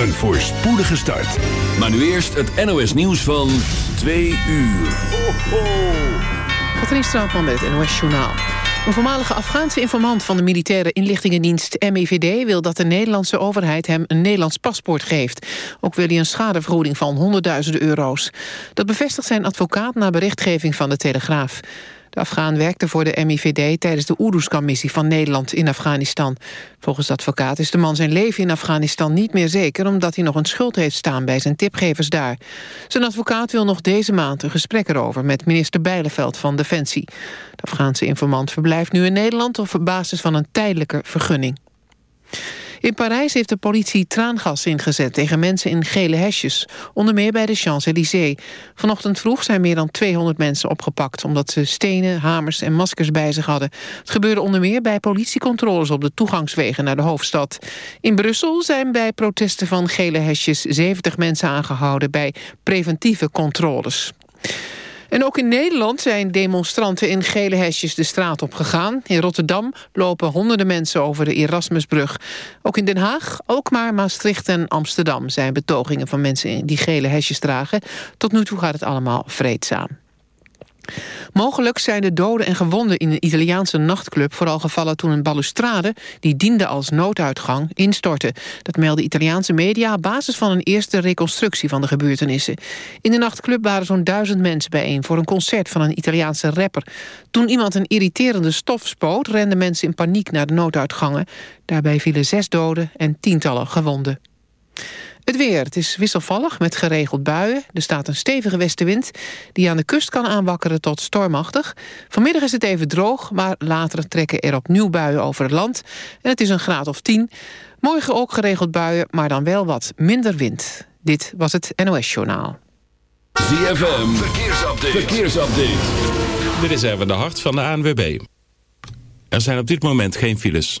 Een voorspoedige start. Maar nu eerst het NOS nieuws van 2 uur. Ho, ho. Katrien Straatman met het NOS Journaal. Een voormalige Afghaanse informant van de militaire inlichtingendienst MIVD... wil dat de Nederlandse overheid hem een Nederlands paspoort geeft. Ook wil hij een schadevergoeding van honderdduizenden euro's. Dat bevestigt zijn advocaat na berichtgeving van de Telegraaf. De Afghaan werkte voor de MIVD tijdens de Oeruzkan-missie van Nederland in Afghanistan. Volgens de advocaat is de man zijn leven in Afghanistan niet meer zeker... omdat hij nog een schuld heeft staan bij zijn tipgevers daar. Zijn advocaat wil nog deze maand een gesprek erover... met minister Bijleveld van Defensie. De Afghaanse informant verblijft nu in Nederland... op basis van een tijdelijke vergunning. In Parijs heeft de politie traangas ingezet tegen mensen in gele hesjes. Onder meer bij de Champs-Élysées. Vanochtend vroeg zijn meer dan 200 mensen opgepakt... omdat ze stenen, hamers en maskers bij zich hadden. Het gebeurde onder meer bij politiecontroles op de toegangswegen naar de hoofdstad. In Brussel zijn bij protesten van gele hesjes 70 mensen aangehouden... bij preventieve controles. En ook in Nederland zijn demonstranten in gele hesjes de straat op gegaan. In Rotterdam lopen honderden mensen over de Erasmusbrug. Ook in Den Haag, ook maar Maastricht en Amsterdam... zijn betogingen van mensen die gele hesjes dragen. Tot nu toe gaat het allemaal vreedzaam. Mogelijk zijn de doden en gewonden in een Italiaanse nachtclub... vooral gevallen toen een balustrade, die diende als nooduitgang, instortte. Dat melden Italiaanse media op basis van een eerste reconstructie van de gebeurtenissen. In de nachtclub waren zo'n duizend mensen bijeen... voor een concert van een Italiaanse rapper. Toen iemand een irriterende stof spoot... renden mensen in paniek naar de nooduitgangen. Daarbij vielen zes doden en tientallen gewonden. Het weer. Het is wisselvallig met geregeld buien. Er staat een stevige westenwind die aan de kust kan aanwakkeren tot stormachtig. Vanmiddag is het even droog, maar later trekken er opnieuw buien over het land. En het is een graad of 10. Morgen ook geregeld buien, maar dan wel wat minder wind. Dit was het NOS Journaal. ZFM. Verkeersupdate. Verkeersupdate. Dit is even de hart van de ANWB. Er zijn op dit moment geen files.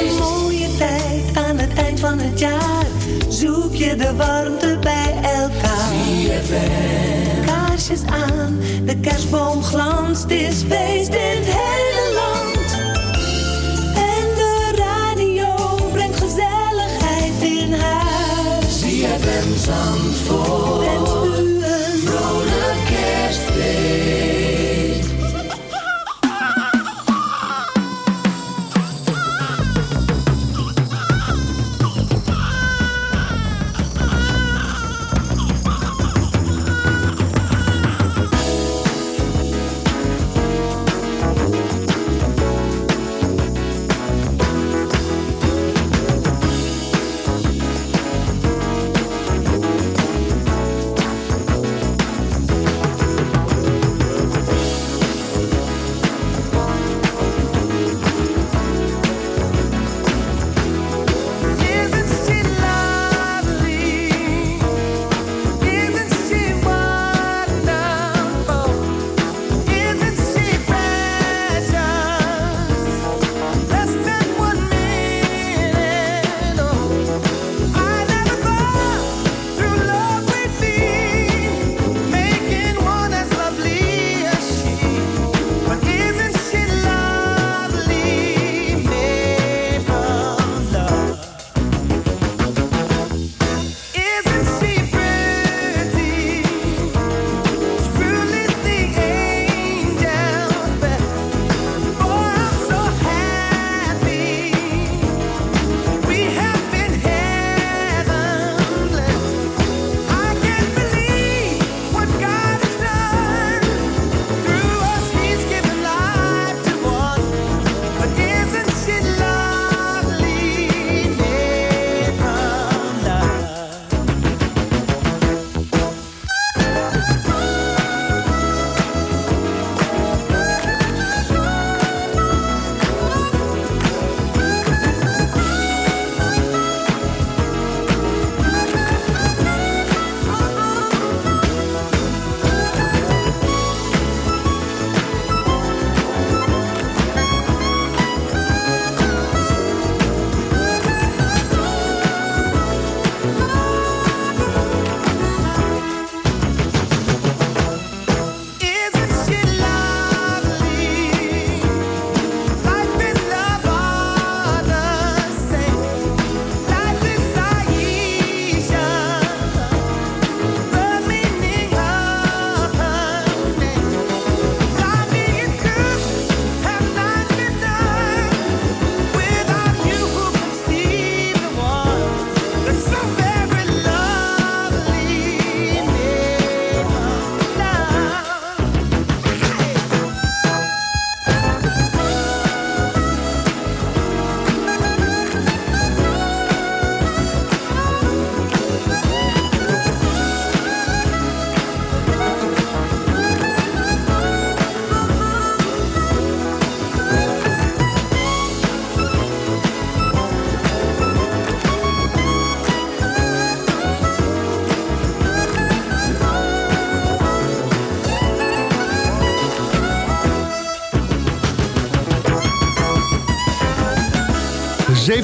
Een mooie tijd aan het eind van het jaar. Zoek je de warmte bij elkaar. Kaarsjes aan, de kerstboom glanst. Is feest in het hele land. En de radio brengt gezelligheid in huis. ZFM Zandvoort.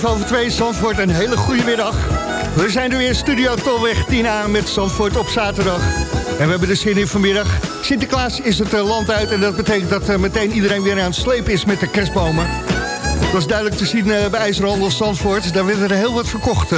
7 over 2, Zandvoort, een hele goede middag. We zijn er weer, Studio Tolweg 10A met Zandvoort op zaterdag. En we hebben de zin in vanmiddag. Sinterklaas is het eh, land uit en dat betekent dat eh, meteen iedereen weer aan het slepen is met de kerstbomen. Dat is duidelijk te zien eh, bij IJzerhandel Zandvoort. Daar werd er heel wat verkocht,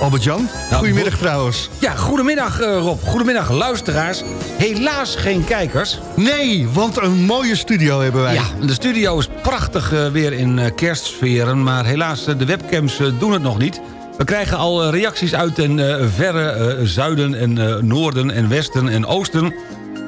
Albert-Jan. Goedemiddag trouwens. Ja, goedemiddag Rob. Goedemiddag luisteraars. Helaas geen kijkers. Nee, want een mooie studio hebben wij. Ja, de studio is prachtig eh, weer in eh, kerstsferen... maar helaas, eh, de webcams doen het nog niet. We krijgen al reacties uit ten verre zuiden en noorden en westen en oosten.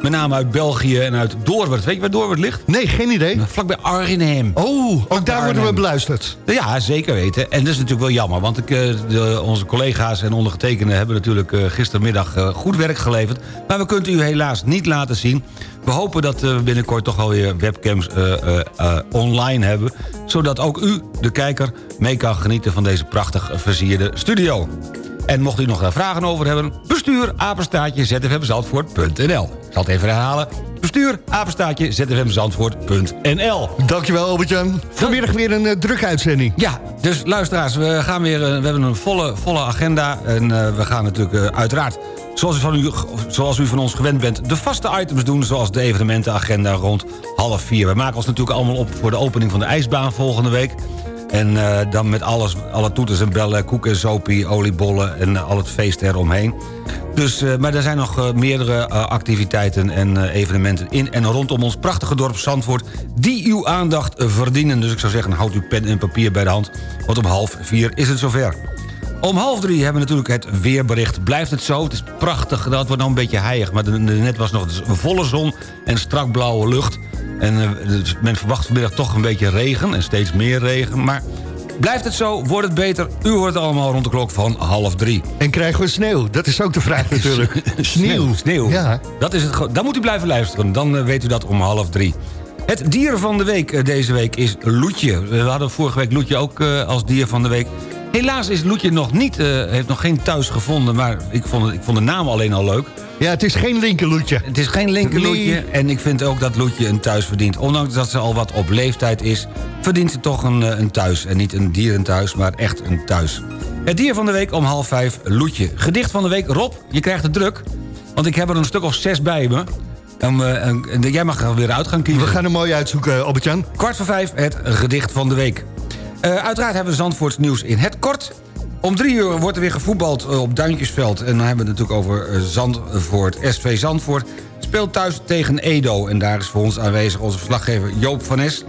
Met name uit België en uit Doorwerd. Weet je waar Doorwerd ligt? Nee, geen idee. Vlakbij Arnhem. Oh, ook daar worden we beluisterd. Ja, zeker weten. En dat is natuurlijk wel jammer. Want ik, eh, de, onze collega's en ondergetekenden hebben natuurlijk eh, gistermiddag eh, goed werk geleverd. Maar we kunnen u helaas niet laten zien. We hopen dat we binnenkort toch alweer webcams eh, eh, eh, online hebben. Zodat ook u, de kijker, mee kan genieten van deze prachtig versierde studio. En mocht u nog daar vragen over hebben... bestuur apenstaatje zfmzandvoort.nl zal het even herhalen. Bestuur apenstaatje zfmzandvoort.nl Dankjewel Albert-Jan. Vanmiddag weer een eh, drukke uitzending. ja, dus luisteraars, we, gaan weer, eh, we hebben een volle, volle agenda. En eh, we gaan natuurlijk uiteraard, zoals u, van u, zoals u van ons gewend bent... de vaste items doen, zoals de evenementenagenda rond half vier. We maken ons natuurlijk allemaal op voor de opening van de ijsbaan volgende week. En eh, dan met alles, alle toeters en bellen, koek en sopie, oliebollen... en eh, al het feest eromheen. Dus, eh, maar er zijn nog meerdere activiteiten en evenementen in en rondom ons prachtige dorp Zandvoort... die uw aandacht verdienen. Dus ik zou zeggen, houd uw pen en papier bij de hand... want om half vier is het zover. Om half drie hebben we natuurlijk het weerbericht. Blijft het zo? Het is prachtig. Dat wordt nou een beetje heilig. Maar net was nog een volle zon en strak blauwe lucht. En eh, dus men verwacht vanmiddag toch een beetje regen. En steeds meer regen. Maar blijft het zo? Wordt het beter? U hoort het allemaal rond de klok van half drie. En krijgen we sneeuw? Dat is ook de vraag natuurlijk. Sneeuw. Sneeuw. Ja. Dat is het, dan moet u blijven luisteren. Dan eh, weet u dat om half drie. Het dier van de week eh, deze week is Loetje. We hadden vorige week Loetje ook als dier van de week. Helaas is Loetje nog niet, eh, heeft nog geen thuis gevonden... maar ik vond, het- ik vond de naam alleen al leuk. Ja, het is geen linkerloetje. Het is geen linker Nee. Loetje en ik vind ook dat Loetje een thuis verdient. Ondanks dat ze al wat op leeftijd is... verdient ze toch een, eh, een thuis. En niet een dierenthuis, maar echt een thuis. Het dier van de week om half vijf, Loetje. Gedicht van de week, Rob, je krijgt het druk. Want ik heb er een stuk of zes bij me. En, eh, en jij mag er weer uit gaan kiezen. We gaan er mooi uitzoeken, Albert-Jan. Kwart voor vijf, het gedicht van de week. Eh, uiteraard hebben we Zandvoorts nieuws in het kort. Om drie uur wordt er weer gevoetbald eh, op Duintjesveld. En dan hebben we het natuurlijk over eh, Zandvoort. SV Zandvoort speelt thuis tegen Edo. En daar is voor ons aanwezig onze verslaggever Joop van Es...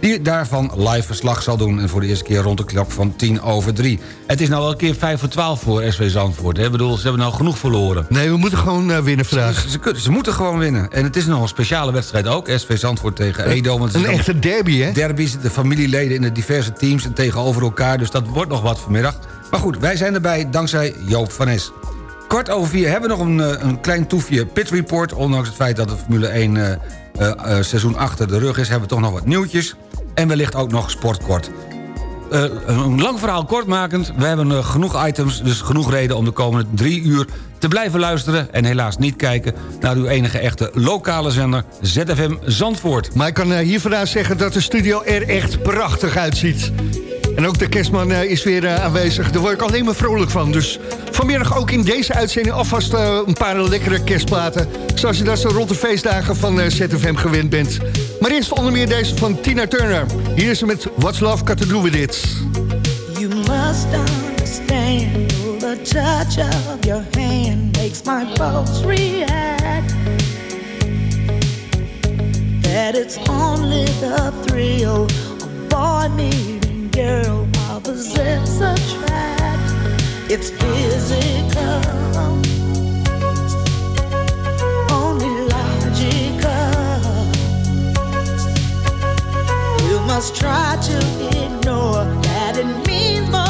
die daarvan live verslag zal doen. En voor de eerste keer rond de klok van tien over drie. Het is nou wel een keer vijf voor twaalf voor SV Zandvoort. hè. Ik bedoel, ze hebben nou genoeg verloren. Nee, we moeten gewoon eh, winnen vandaag. Ze, ze moeten gewoon winnen. En het is nog een speciale wedstrijd ook. SV Zandvoort tegen Edo. want het is Een echte derby, hè? derbies, de familieleden in de diverse teams en tegenover elkaar. Dus dat wordt nog wat vanmiddag. Maar goed, wij zijn erbij dankzij Joop van Es. Kwart over vier hebben we nog een, eh, een klein toefje pit report. Ondanks het feit dat de Formule 1 eh, eh, eh, seizoen achter de rug is... hebben we toch nog wat nieuwtjes. En wellicht ook nog sportkort. Eh, een lang verhaal kortmakend. We hebben eh, genoeg items, dus genoeg reden om de komende drie uur te blijven luisteren... en helaas niet kijken naar uw enige echte lokale zender ZFM Zandvoort. Maar ik kan eh, hier vandaan zeggen dat de studio er echt prachtig uitziet. En ook de kerstman eh, is weer eh, aanwezig. Daar word ik alleen maar vrolijk van. Dus vanmiddag ook in deze uitzending alvast eh, een paar lekkere kerstplaten. Zoals je dat zo rond de feestdagen van ZFM gewend bent. Maar eerst onder meer deze van Tina Turner. Hier is ze met What's Love Got To Do With It. You must understand the touch of your hand makes my pulse react. That it's only the thrill of boy girl opposites attract. It's physical, only logical. You must try to ignore that it means more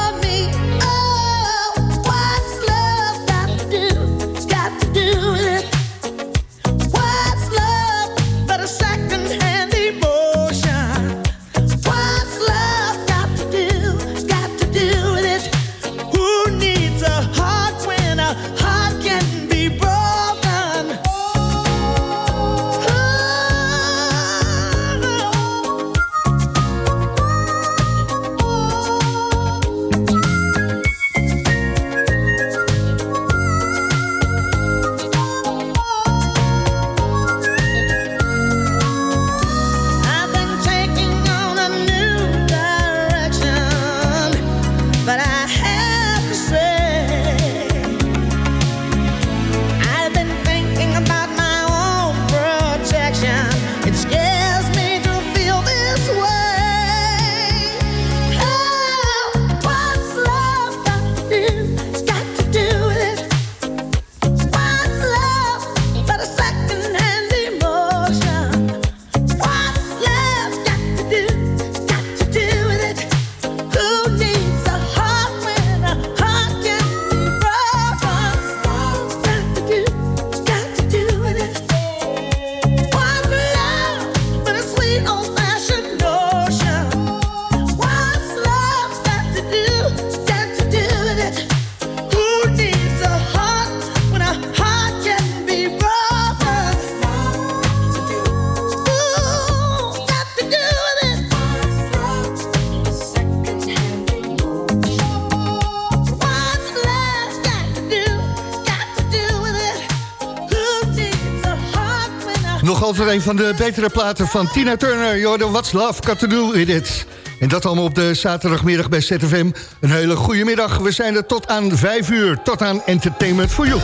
over een van de betere platen van Tina Turner. Jordan, what's love got to do with it? En dat allemaal op de zaterdagmiddag bij ZFM. Een hele goede middag. We zijn er tot aan 5 uur. Tot aan Entertainment for You.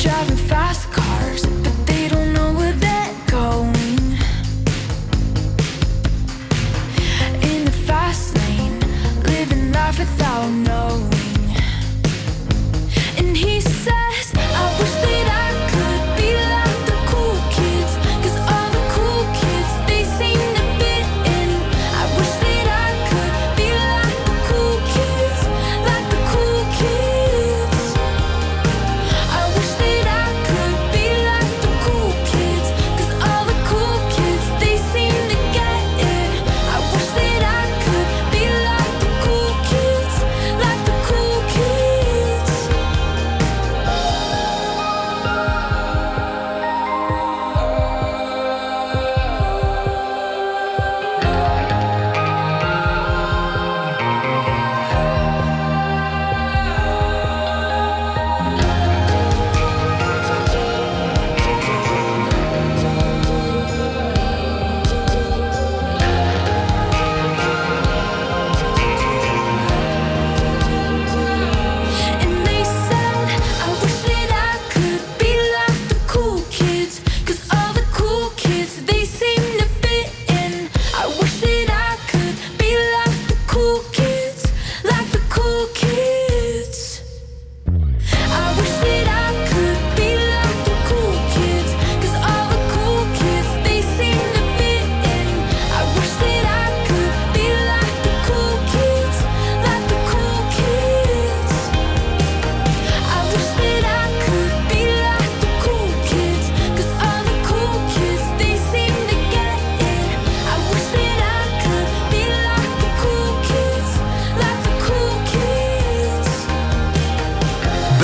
driving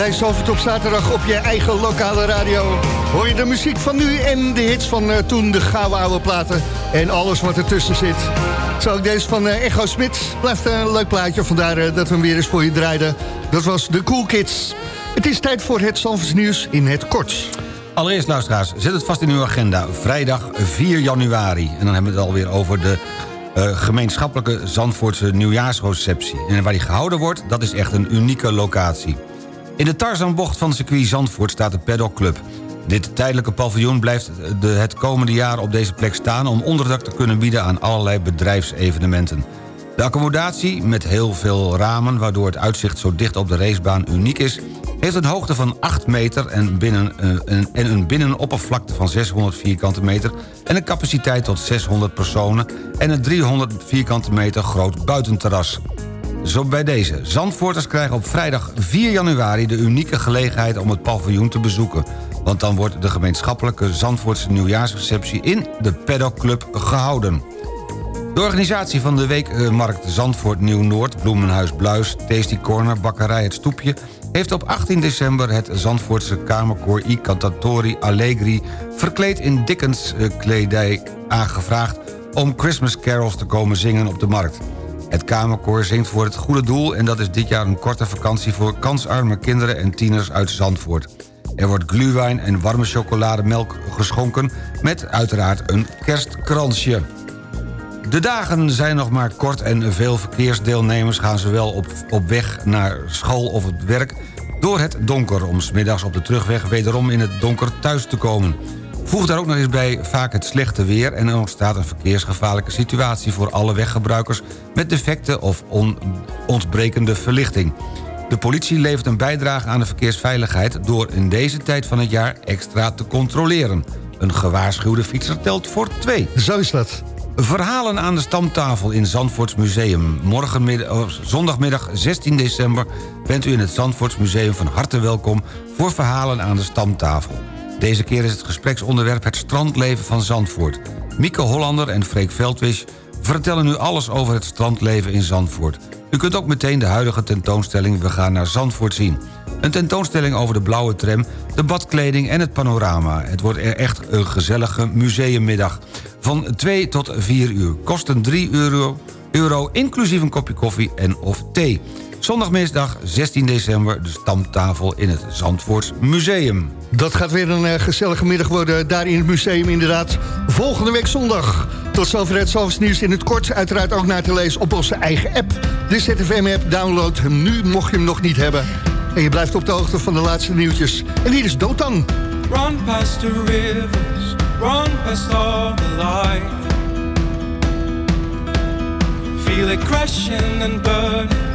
bij Zalvert op zaterdag op je eigen lokale radio. Hoor je de muziek van nu en de hits van eh, toen, de gouden oude platen... en alles wat ertussen zit. Zo ook deze van eh, Echo Smit. Blijft een leuk plaatje, vandaar eh, dat we hem weer eens voor je draaiden. Dat was de Cool Kids. Het is tijd voor het Zalverts nieuws in het kort. Allereerst, luisteraars, zet het vast in uw agenda. Vrijdag 4 januari. En dan hebben we het alweer over de gemeenschappelijke Zandvoortse nieuwjaarsreceptie. En waar die gehouden wordt, dat is echt een unieke locatie. In de Tarzanbocht van circuit Zandvoort staat de Paddock Club. Dit tijdelijke paviljoen blijft de, het komende jaar op deze plek staan... om onderdak te kunnen bieden aan allerlei bedrijfsevenementen. De accommodatie, met heel veel ramen... waardoor het uitzicht zo dicht op de racebaan uniek is... heeft een hoogte van 8 meter en, binnen, eh, een, en een binnenoppervlakte van 600 vierkante meter... en een capaciteit tot 600 personen... en een 300 vierkante meter groot buitenterras. Zo bij deze. Zandvoorters krijgen op vrijdag 4 januari de unieke gelegenheid om het paviljoen te bezoeken. Want dan wordt de gemeenschappelijke Zandvoortse nieuwjaarsreceptie in de Paddock Club gehouden. De organisatie van de weekmarkt Zandvoort Nieuw-Noord... Bloemenhuis Bluis, Tasty Corner, Bakkerij Het Stoepje... heeft op 18 december het Zandvoortse kamerkoor I Cantatori Allegri... verkleed in Dickens eh, kledij aangevraagd... om Christmas carols te komen zingen op de markt. Het kamerkoor zingt voor het goede doel... en dat is dit jaar een korte vakantie voor kansarme kinderen en tieners uit Zandvoort. Er wordt gluwijn en warme chocolademelk geschonken... met uiteraard een kerstkransje. De dagen zijn nog maar kort en veel verkeersdeelnemers gaan zowel op, op weg naar school of het werk door het donker... om smiddags op de terugweg wederom in het donker thuis te komen. Voeg daar ook nog eens bij vaak het slechte weer... en er ontstaat een verkeersgevaarlijke situatie voor alle weggebruikers... met defecte of on, ontbrekende verlichting. De politie levert een bijdrage aan de verkeersveiligheid... door in deze tijd van het jaar extra te controleren. Een gewaarschuwde fietser telt voor twee. Zo is dat. Verhalen aan de stamtafel in Zandvoorts Museum. Morgenmiddag, oh, zondagmiddag 16 december bent u in het Zandvoorts Museum van harte welkom... voor Verhalen aan de stamtafel. Deze keer is het gespreksonderwerp het strandleven van Zandvoort. Mieke Hollander en Freek Veldwisch vertellen u alles over het strandleven in Zandvoort. U kunt ook meteen de huidige tentoonstelling We gaan naar Zandvoort zien. Een tentoonstelling over de blauwe tram, de badkleding en het panorama. Het wordt echt een gezellige museummiddag. Van 2 tot 4 uur. Kosten 3 euro, euro inclusief een kopje koffie en of thee. Zondagmisdag 16 december de stamtafel in het Zandvoorts Museum. Dat gaat weer een eh, gezellige middag worden daar in het museum inderdaad. Volgende week zondag. Tot zover het Zalvers nieuws in het kort. Uiteraard ook naar te lezen op onze eigen app. De ZFM-app, download hem nu mocht je hem nog niet hebben. En je blijft op de hoogte van de laatste nieuwtjes. En hier is Dotan. Run past the rivers, run past all the light. Feel it crashing and burn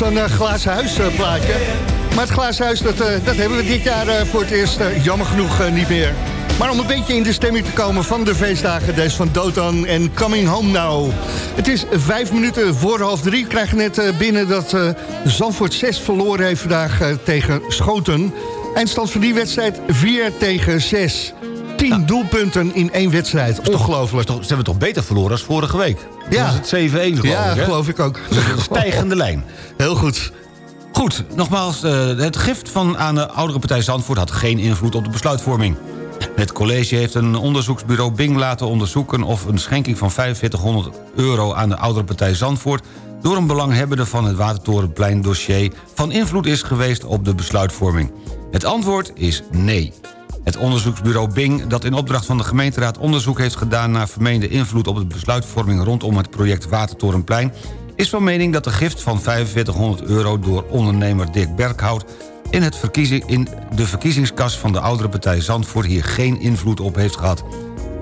Zo'n eh, glazen huis eh, plaatje. Maar het glazen huis, dat, eh, dat hebben we dit jaar voor het eerst jammer genoeg niet meer. Maar om een beetje in de stemming te komen van de feestdagen... deze van Dotan en Coming Home Now. Het is vijf minuten voor half drie. Ik krijg net binnen dat eh, Zandvoort 6 verloren heeft vandaag tegen Schoten. Eindstand van die wedstrijd 4 tegen 6. 10 doelpunten in één wedstrijd. Ongelooflijk. Ze hebben toch beter verloren als vorige week? Ja. Ja. was het 7-1 geloof Ja, ik, geloof ik ook. Stijgende lijn. Heel goed. Goed, nogmaals, eh, het gift van aan de oudere partij Zandvoort... had geen invloed op de besluitvorming. Het college heeft een onderzoeksbureau Bing laten onderzoeken... of een schenking van 4500 euro aan de oudere partij Zandvoort... door een belanghebbende van het Watertorenplein dossier... van invloed is geweest op de besluitvorming. Het antwoord is nee. Het onderzoeksbureau Bing, dat in opdracht van de gemeenteraad onderzoek heeft gedaan naar vermeende invloed op de besluitvorming rondom het project Watertorenplein, is van mening dat de gift van 4500 euro door ondernemer Dirk Berghout in, het verkiezing, in de verkiezingskas van de oudere partij Zandvoort hier geen invloed op heeft gehad.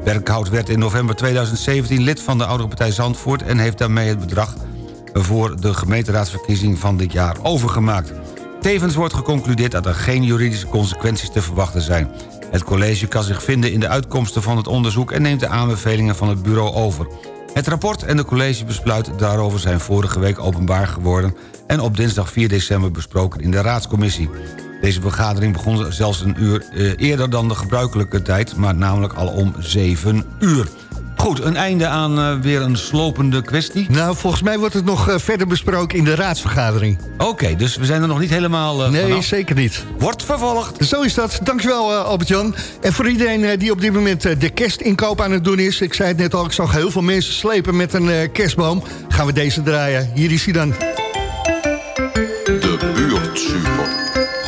Berghout werd in november 2017 lid van de oudere partij Zandvoort... en heeft daarmee het bedrag voor de gemeenteraadsverkiezing van dit jaar overgemaakt. Tevens wordt geconcludeerd dat er geen juridische consequenties te verwachten zijn. Het college kan zich vinden in de uitkomsten van het onderzoek... en neemt de aanbevelingen van het bureau over. Het rapport en de collegebesluit daarover zijn vorige week openbaar geworden... en op dinsdag 4 december besproken in de raadscommissie. Deze vergadering begon zelfs een uur eh, eerder dan de gebruikelijke tijd... maar namelijk al om 7 uur. Goed, een einde aan eh, weer een slopende kwestie. Nou, volgens mij wordt het nog eh, verder besproken in de raadsvergadering. Oké, dus we zijn er nog niet helemaal eh, Nee, vanaf. zeker niet. Wordt vervolgd. Zo is dat. Dankjewel, eh, Albert-Jan. En voor iedereen eh, die op dit moment eh, de kerstinkoop aan het doen is... ik zei het net al, ik zag heel veel mensen slepen met een eh, kerstboom... gaan we deze draaien. Hier is hij dan. De buurt.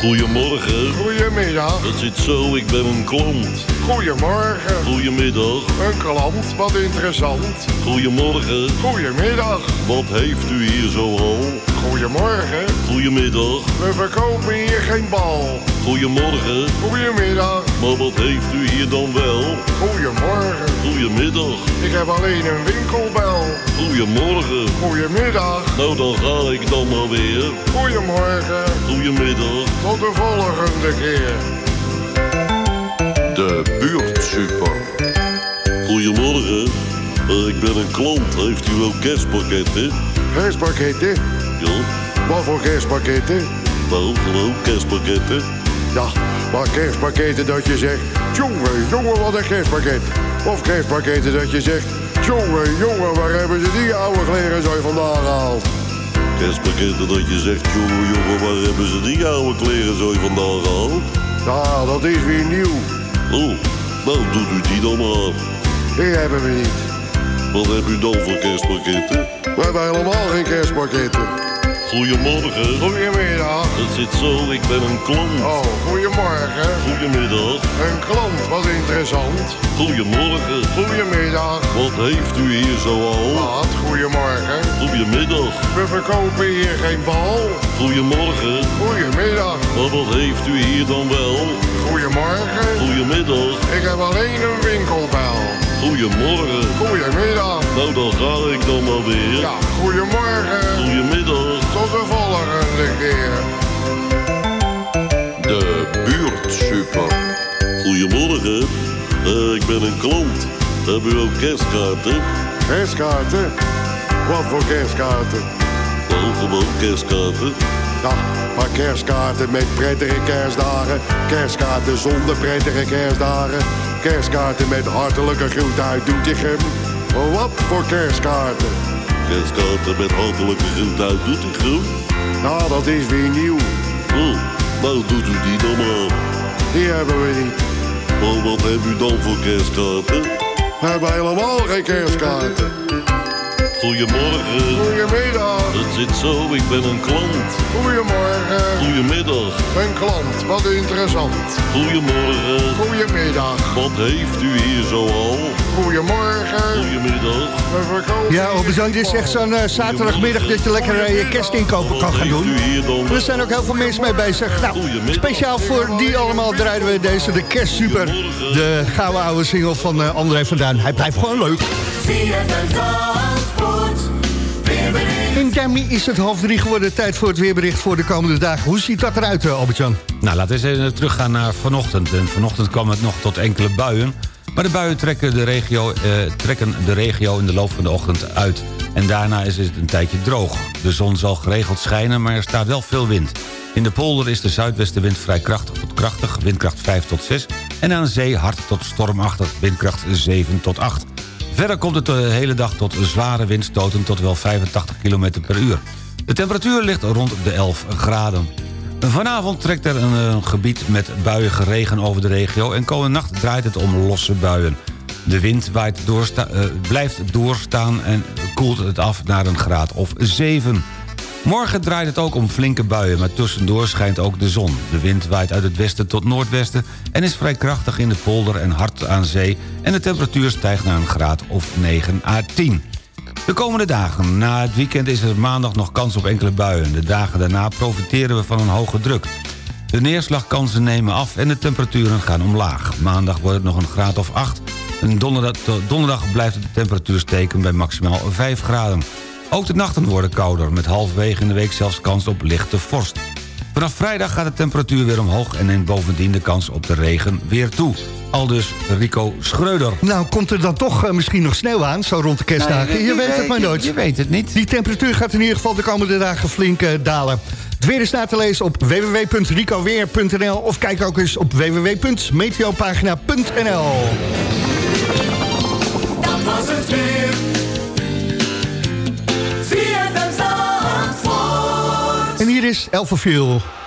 Goedemorgen. Goedemiddag. Het zit zo, ik ben een klant. Goedemorgen. Goedemiddag. Een klant, wat interessant. Goedemorgen. Goedemiddag. Wat heeft u hier zo al? Goedemorgen. Goedemiddag. We verkopen hier geen bal. Goedemorgen. Goedemiddag. Maar wat heeft u hier dan wel? Goedemorgen. Goedemiddag. Ik heb alleen een winkelbel. Goedemorgen. Goedemiddag. Nou, dan ga ik dan maar weer. Goedemorgen. Goedemiddag. Tot de volgende keer. De buurt super. Goedemorgen. Eh, ik ben een klant. Heeft u wel kerstpakketten? Kerstpakketten? Ja. Wat voor kerstpakketten? Nou, gewoon kerstpakketten. Ja, maar kerstpakketten dat je zegt... Jongen, jongen, wat een kerstpakket. Of kerstpakketten dat je zegt... Jongen, jongen, waar hebben ze die oude kleren zo vandaan gehaald? Kerstpakketten dat je zegt, jongen, jongen, waar hebben ze die oude kleren zo vandaan gehaald? Ja, dat is weer nieuw. Oh, nou doet u die dan maar. Die hebben we niet. Wat heb u dan voor kerstpakketten? We hebben helemaal geen kerstpakketten. Goedemorgen. Goedemiddag. Het zit zo, ik ben een klant. Oh, goedemorgen. Goedemiddag. Een klant, wat interessant. Goedemorgen. Goedemiddag. Wat heeft u hier zo al? Wat, goedemorgen. Goedemiddag. We verkopen hier geen bal. Goedemorgen. Goedemiddag. Maar wat heeft u hier dan wel? Goedemorgen. Goedemiddag. Ik heb alleen een winkelbel. Goedemorgen. Goedemiddag. Nou, dan ga ik dan maar weer. Ja, goedemorgen. Goedemiddag. Tot de volgende keer. De buurt super. Goedemorgen. Eh, ik ben een klant. Heb u ook kerstkaarten? Kerstkaarten? Wat voor kerstkaarten? Nou, gewoon kerstkaarten. Ja, maar kerstkaarten met prettige kerstdagen. Kerstkaarten zonder prettige kerstdagen. Kerstkaarten met hartelijke groeten uit Doetinchem. Wat voor kerstkaarten? Kerstkaarten met hartelijke groet uit Doetinchem. Nou, dat is weer nieuw. Oh, nou doet u die dan maar. Die hebben we niet. Maar wat hebt u dan voor kerstkaarten? We hebben helemaal geen kerstkaarten. Goedemorgen. Goedemiddag. Het zit zo, ik ben een klant. Goedemorgen. Goedemiddag. Een klant, wat interessant. Goedemorgen. Goedemiddag. Wat heeft u hier zo al? Goedemorgen. Goedemiddag. We verkopen Ja, Albert-Jan, dit is echt zo'n eh, zaterdagmiddag dat je lekker eh, je kerstinkopen kan gaan doen. Er zijn ook heel veel mensen mee bezig. Nou, speciaal voor die allemaal draaien we deze, de Kerstsuper. De gouden oude single van eh, André van Duin. Hij blijft gewoon leuk. Daarmee is het half drie geworden. Tijd voor het weerbericht voor de komende dagen. Hoe ziet dat eruit, eh, Albert-Jan? Nou, laten we eens teruggaan naar vanochtend. En vanochtend kwam het nog tot enkele buien. Maar de buien trekken de, regio, eh, trekken de regio in de loop van de ochtend uit. En daarna is het een tijdje droog. De zon zal geregeld schijnen, maar er staat wel veel wind. In de polder is de zuidwestenwind vrij krachtig tot krachtig, windkracht 5 tot 6. En aan zee hard tot stormachtig, windkracht 7 tot 8. Verder komt het de hele dag tot zware windstoten tot wel 85 km per uur. De temperatuur ligt rond de 11 graden. Vanavond trekt er een, eh, gebied met buiige regen over de regio... en komende nacht draait het om losse buien. De wind waait eh, blijft doorstaan en koelt het af naar een graad of 7. Morgen draait het ook om flinke buien, maar tussendoor schijnt ook de zon. De wind waait uit het westen tot noordwesten... en is vrij krachtig in de polder en hard aan zee... en de temperatuur stijgt naar een graad of 9 à 10. De komende dagen, na het weekend is er maandag nog kans op enkele buien. De dagen daarna profiteren we van een hoge druk. De neerslagkansen nemen af en de temperaturen gaan omlaag. Maandag wordt het nog een graad of 8. En donderdag, donderdag blijft de temperatuur steken bij maximaal 5 graden. Ook de nachten worden kouder, met halverwege in de week zelfs kans op lichte vorst. Vanaf vrijdag gaat de temperatuur weer omhoog... en neemt bovendien de kans op de regen weer toe. Aldus Rico Schreuder. Nou, komt er dan toch eh, misschien nog sneeuw aan, zo rond de kerstdagen? Je- weet het maar nooit. je weet het niet. Die temperatuur gaat in ieder geval de komende dagen flink eh, dalen. Het weer is na te lezen op www.ricoweer.nl... of kijk ook eens op www.meteopagina.nl. is Elfenviel.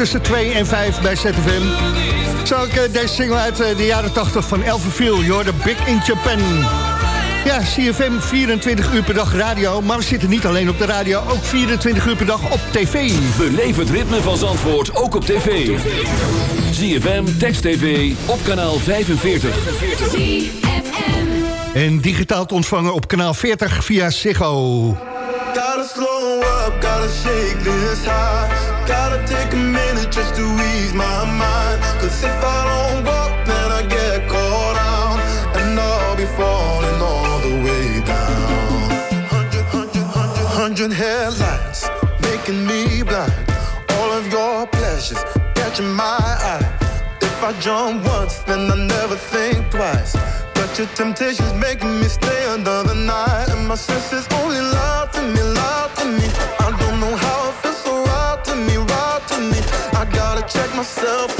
Tussen 2 en 5 bij ZFM. Zo ik eh, deze single uit eh, de jaren 80 van Elverfield. You're the Big in Japan. Ja, CFM 24 uur per dag radio. Maar we zitten niet alleen op de radio, ook 24 uur per dag op tv. Beleef het ritme van Zandvoort ook op tv. ZFM, Text TV, op kanaal 45. En digitaal te ontvangen op kanaal 40 via Ziggo. Gotta slow up, gotta shake this high. Gotta take a minute just to ease my mind. Cause if I don't walk, then I get caught out. And I'll be falling all the way down. Hundred, hundred, hundred, hundred headlights making me blind. All of your pleasures catching my eye. If I jump once, then I never think twice. But your temptation's making me stay another night. And my senses only lie to me, lie to me. Myself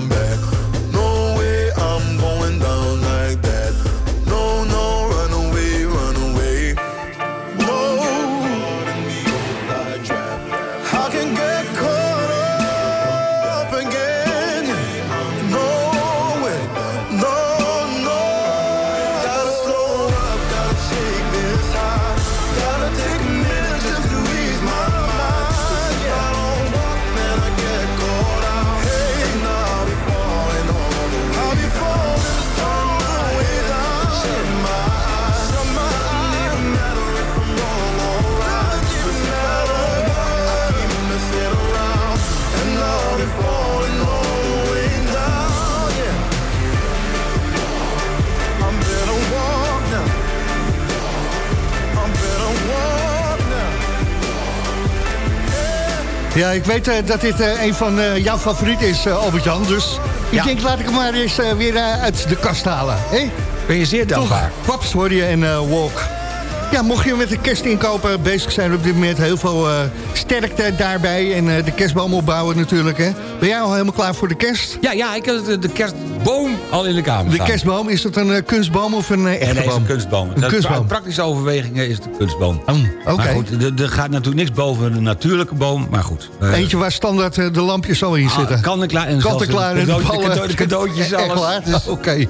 Ja, ik weet eh, dat dit eh, een van eh, jouw favorieten is, Albert-Jan. Dus ik denk, laat ik hem maar eens weer uit de kast halen. Hé? Ben je zeer dankbaar. Paps hoor je en Walk. Ja, mocht je met de kerstinkopen bezig zijn op dit moment... heel veel sterkte daarbij en de kerstboom opbouwen natuurlijk. Hè. Ben jij al helemaal klaar voor de kerst? Ja, ja, ik heb de, de kerstboom al in de kamer De kerstboom, is dat een eh, kunstboom of een eh, echte nee, boom? een kunstboom. Een Dat- kunstboom. uit praktische overwegingen is het een kunstboom. oké. Maar goed, er, gaat natuurlijk niks boven een natuurlijke boom, maar goed. Eh, Eentje waar standaard de lampjes al in ah, zitten. Kan en klaar. En klaar de en de de cadeau- de cadeautjes, alles. Dus- Oké.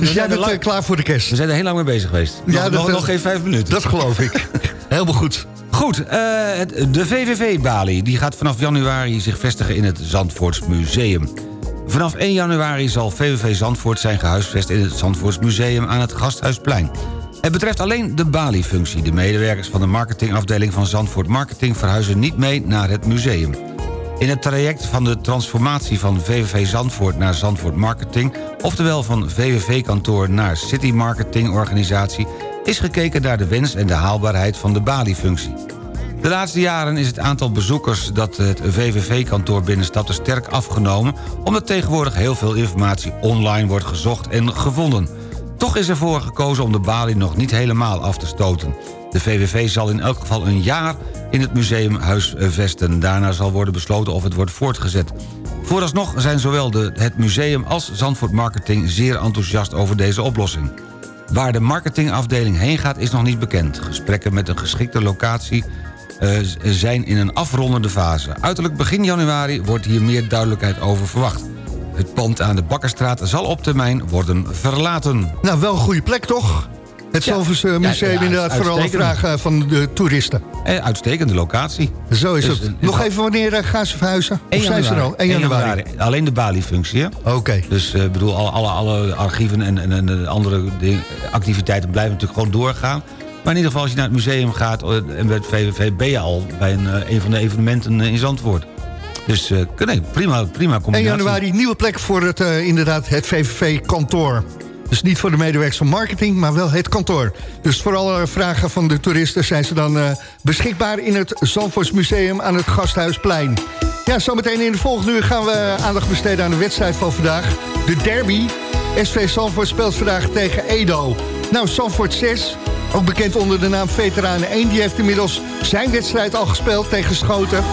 Dus jij bent lang- klaar voor de kerst? We zijn er heel lang mee bezig geweest. Ja, nog, dat- nog, geen vijf minuten. Dat geloof ik. Helemaal goed. Goed, de VVV-balie die gaat vanaf januari zich vestigen in het Zandvoorts Museum. Vanaf 1 januari zal VVV Zandvoort zijn gehuisvest in het Zandvoorts Museum aan het Gasthuisplein. Het betreft alleen de baliefunctie. De medewerkers van de marketingafdeling van Zandvoort Marketing verhuizen niet mee naar het museum. In het traject van de transformatie van VVV Zandvoort naar Zandvoort Marketing... oftewel van VVV-kantoor naar City Marketing Organisatie... is gekeken naar de wens en de haalbaarheid van de baliefunctie. De laatste jaren is het aantal bezoekers dat het VVV-kantoor binnenstapte sterk afgenomen... omdat tegenwoordig heel veel informatie online wordt gezocht en gevonden. Toch is ervoor gekozen om de balie nog niet helemaal af te stoten. De VVV zal in elk geval een jaar in het museum huisvesten. Daarna zal worden besloten of het wordt voortgezet. Vooralsnog zijn zowel de, het museum als Zandvoort Marketing... zeer enthousiast over deze oplossing. Waar de marketingafdeling heen gaat is nog niet bekend. Gesprekken met een geschikte locatie zijn in een afrondende fase. Uiterlijk begin januari wordt hier meer duidelijkheid over verwacht. Het pand aan de Bakkerstraat zal op termijn worden verlaten. Nou, wel een goede plek toch? Het. Zalvers eh, Ja, Museum ja, inderdaad vooral een uitstekend. vraag eh, van de toeristen. Eh, uitstekende locatie. Zo is Dus, het. eh, Nog even wanneer eh, gaan ze verhuizen? 1 Of zijn ze er al? 1 januari. Alleen de baliefunctie, hè? Oké. Dus eh, ik bedoel, alle, alle, alle archieven en, en, en de andere activiteiten blijven natuurlijk gewoon doorgaan. Maar in ieder geval, als je naar het museum gaat eh, en bij het VVV... ben je al bij een, eh, een van de evenementen eh, in Zandvoort. Dus nee, prima, prima 1 combinatie. januari, nieuwe plek voor het, inderdaad, het VVV-kantoor. Dus niet voor de medewerkers van marketing, maar wel het kantoor. Dus voor alle vragen van de toeristen zijn ze dan beschikbaar... in het Zandvoortsmuseum aan het Gasthuisplein. Ja, zometeen in de volgende uur gaan we aandacht besteden aan de wedstrijd van vandaag. De derby. SV Zandvoort speelt vandaag tegen Edo. Nou, Zandvoort 6, ook bekend onder de naam Veteranen 1... die heeft inmiddels zijn wedstrijd al gespeeld tegen Schoten...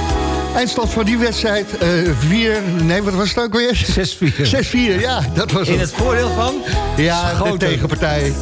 Eindstand van die wedstrijd, 4... nee, wat was het ook weer? 6-4. 6-4, ja, dat was In het. het voordeel van? Ja, de Schoten. tegenpartij.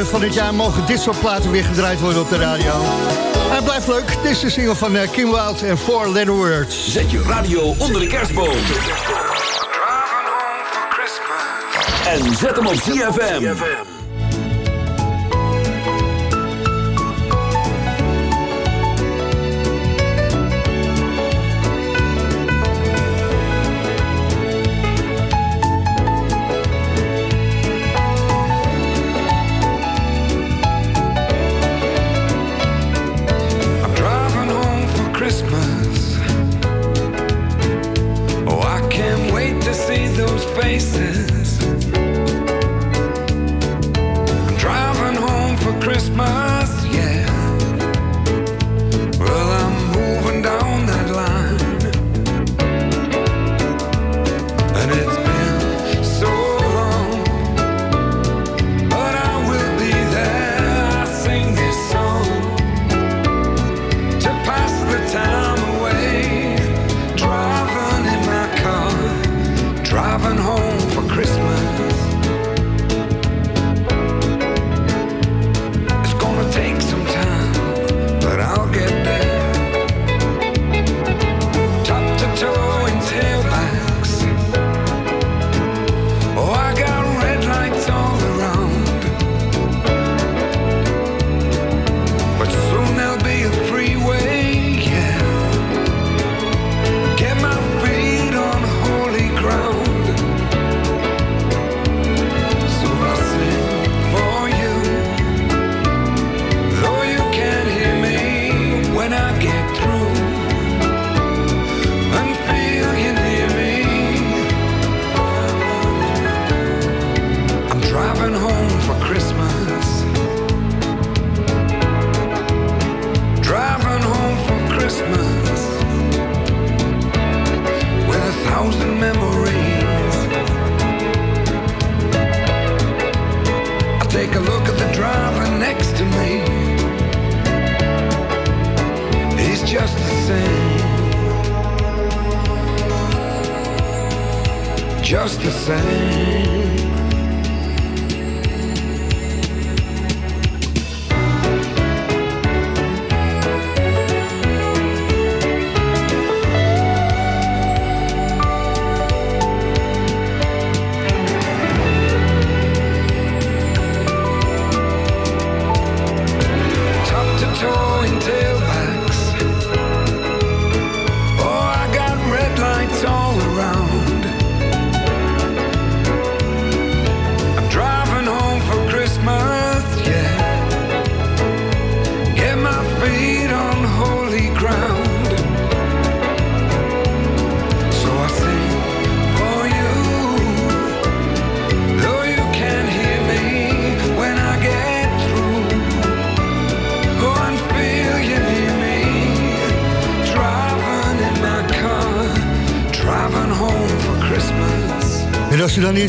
Eh, van het jaar mogen dit soort platen weer gedraaid worden op de radio. Hij blijft leuk. Dit is de single van eh, Kim Wilde en Four Letter Words. Zet je radio onder de kerstboom. En zet hem op ZFM. See those faces.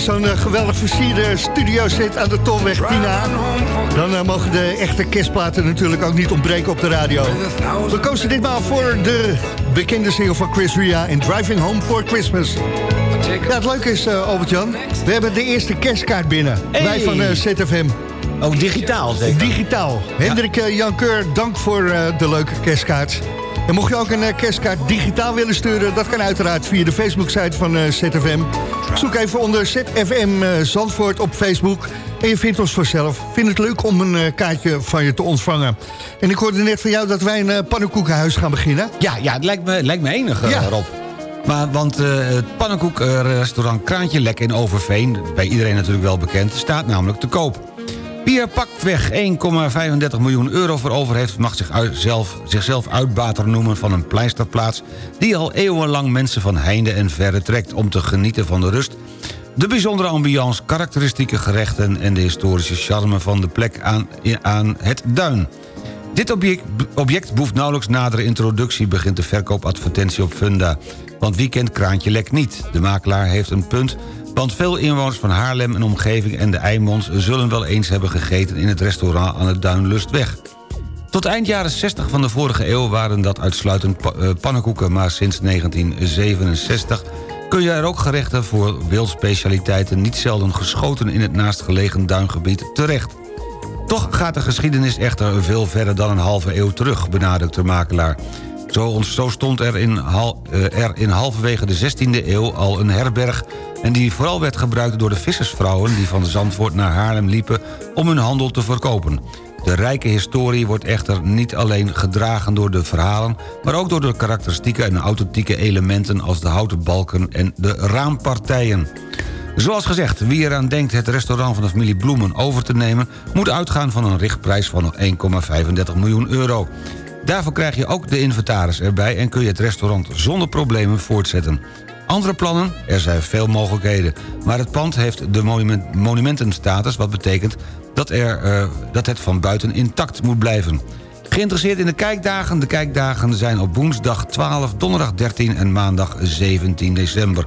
Zo'n eh, geweldig versierde studio zit aan de Tolweg 10A... dan eh, mogen de echte kerstplaten natuurlijk ook niet ontbreken op de radio. We kozen ditmaal voor de bekende single van Chris Ria... in Driving Home for Christmas. Ja, het leuke is, eh, Albert-Jan, we hebben de eerste kerstkaart binnen. Hey. Wij van ZFM. Ook digitaal zeker? Digitaal. Hendrik eh, Jan Keur, dank voor de leuke kerstkaart. En mocht je ook een eh, kerstkaart digitaal willen sturen... dat kan uiteraard via de Facebook-site van eh, ZFM. Zoek even onder ZFM eh, Zandvoort op Facebook... en je vindt ons vanzelf. Vind het leuk om een kaartje van je te ontvangen. En ik hoorde net van jou dat wij een pannenkoekenhuis gaan beginnen. Ja, ja het lijkt me, lijkt me enig, Ja. Rob. Maar, want het pannenkoekrestaurant Kraantje Lek in Overveen... bij iedereen natuurlijk wel bekend, staat namelijk te koop. Pakweg 1,35 miljoen euro voor over heeft... mag zich uit, zelf, zichzelf uitbater noemen van een pleisterplaats... die al eeuwenlang mensen van heinde en verre trekt... om te genieten van de rust... de bijzondere ambiance, karakteristieke gerechten... en de historische charme van de plek aan, aan het Duin. Dit object, object behoeft nauwelijks nadere introductie... begint de verkoopadvertentie op Funda. Want wie kent Kraantje Lek niet? De makelaar heeft een punt... want veel inwoners van Haarlem en omgeving en de Eimons... zullen wel eens hebben gegeten in het restaurant aan het Duinlustweg. Tot eind jaren 60 van de vorige eeuw waren dat uitsluitend eh, pannenkoeken... maar sinds 1967 kun je er ook gerechten voor wildspecialiteiten... niet zelden geschoten in het naastgelegen duingebied terecht. Toch gaat de geschiedenis echter veel verder dan een halve eeuw terug, benadrukt de makelaar. Zo, stond er in, hal- eh, er in halverwege de 16e eeuw al een herberg... en die vooral werd gebruikt door de vissersvrouwen... die van Zandvoort naar Haarlem liepen om hun handel te verkopen. De rijke historie wordt echter niet alleen gedragen door de verhalen... maar ook door de karakteristieke en authentieke elementen... als de houten balken en de raampartijen. Zoals gezegd, wie eraan denkt het restaurant van de familie Bloemen over te nemen... moet uitgaan van een richtprijs van 1,35 miljoen euro. Daarvoor krijg je ook de inventaris erbij... en kun je het restaurant zonder problemen voortzetten. Andere plannen? Er zijn veel mogelijkheden. Maar het pand heeft de monument, monumentenstatus... wat betekent dat, er, eh, dat het van buiten intact moet blijven. Geïnteresseerd in de kijkdagen? De kijkdagen zijn op woensdag 12, donderdag 13 en maandag 17 december.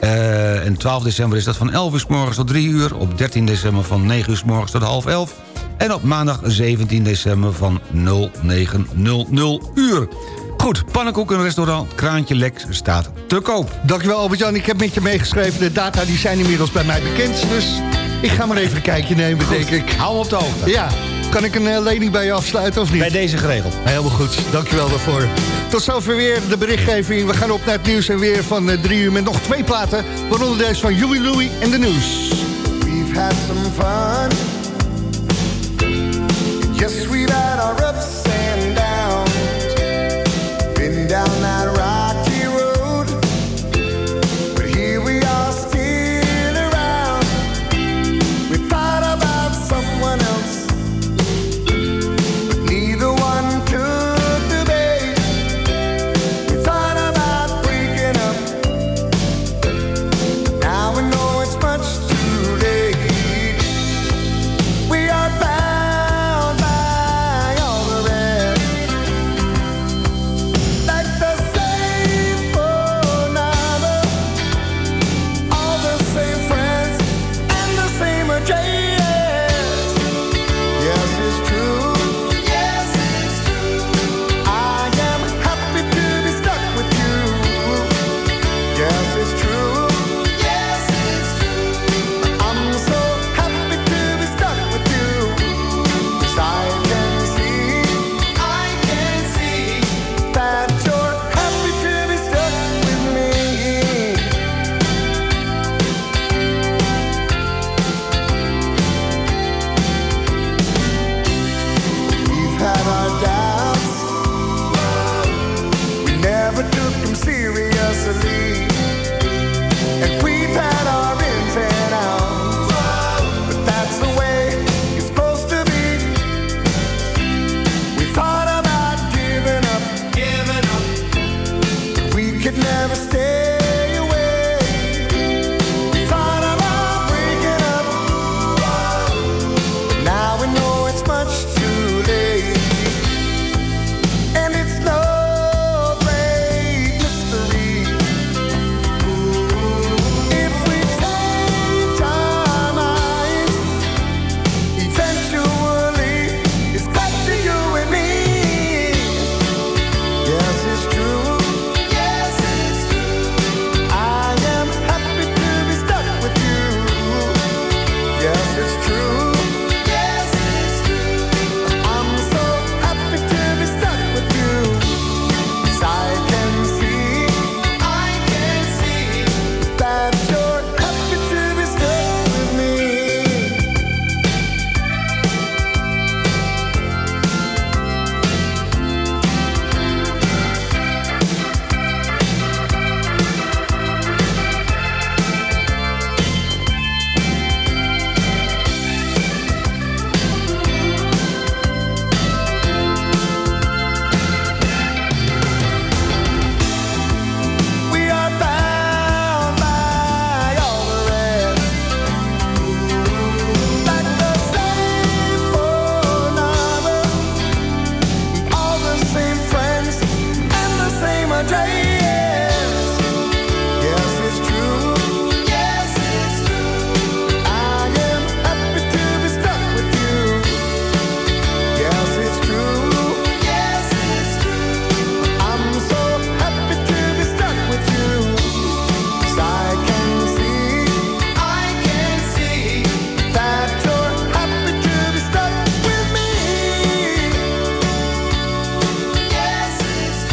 Eh, en 12 december is dat van 11 uur s morgens tot 3 uur. Op 13 december van 9 uur s morgens tot half 11. En op maandag 17 december van 0900 uur. Goed, pannenkoekenrestaurant Kraantje Lex staat te koop. Dankjewel Albert-Jan, ik heb met je meegeschreven. De data die zijn inmiddels bij mij bekend. Dus ik ga maar even een kijkje nemen, denk ik. Hou me op de hoogte. Ja, kan ik een eh, lening bij je afsluiten of niet? Bij deze geregeld. Helemaal goed, dankjewel daarvoor. Tot zover weer de berichtgeving. We gaan op naar het nieuws en weer van eh, drie uur met nog twee platen. Waaronder deze van Huey Louie en de nieuws. We've had some fun. Yes, we've had our ups and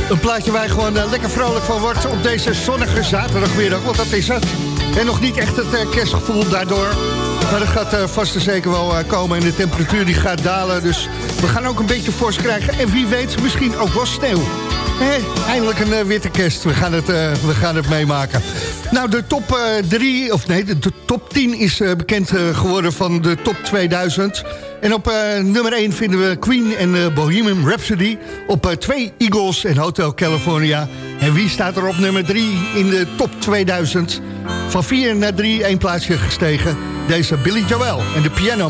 Een plaatje waar je gewoon eh, lekker vrolijk van wordt op deze zonnige zaterdagmiddag. Want dat is het. En nog niet echt het eh, kerstgevoel daardoor. Maar dat gaat eh, vast en zeker wel komen. En de temperatuur die gaat dalen. Dus we gaan ook een beetje fors krijgen. En wie weet misschien ook wel sneeuw. Hé, eindelijk een eh, witte kerst. We gaan, het, eh, we gaan het meemaken. Nou, de top 3, of nee, de, top 10 is bekend geworden van de top 2000. En op nummer 1 vinden we Queen en Bohemian Rhapsody. Op 2 Eagles en Hotel California. En wie staat er op nummer 3 in de top 2000? Van 4 naar 3, één plaatsje gestegen. Deze Billy Joel en de Piano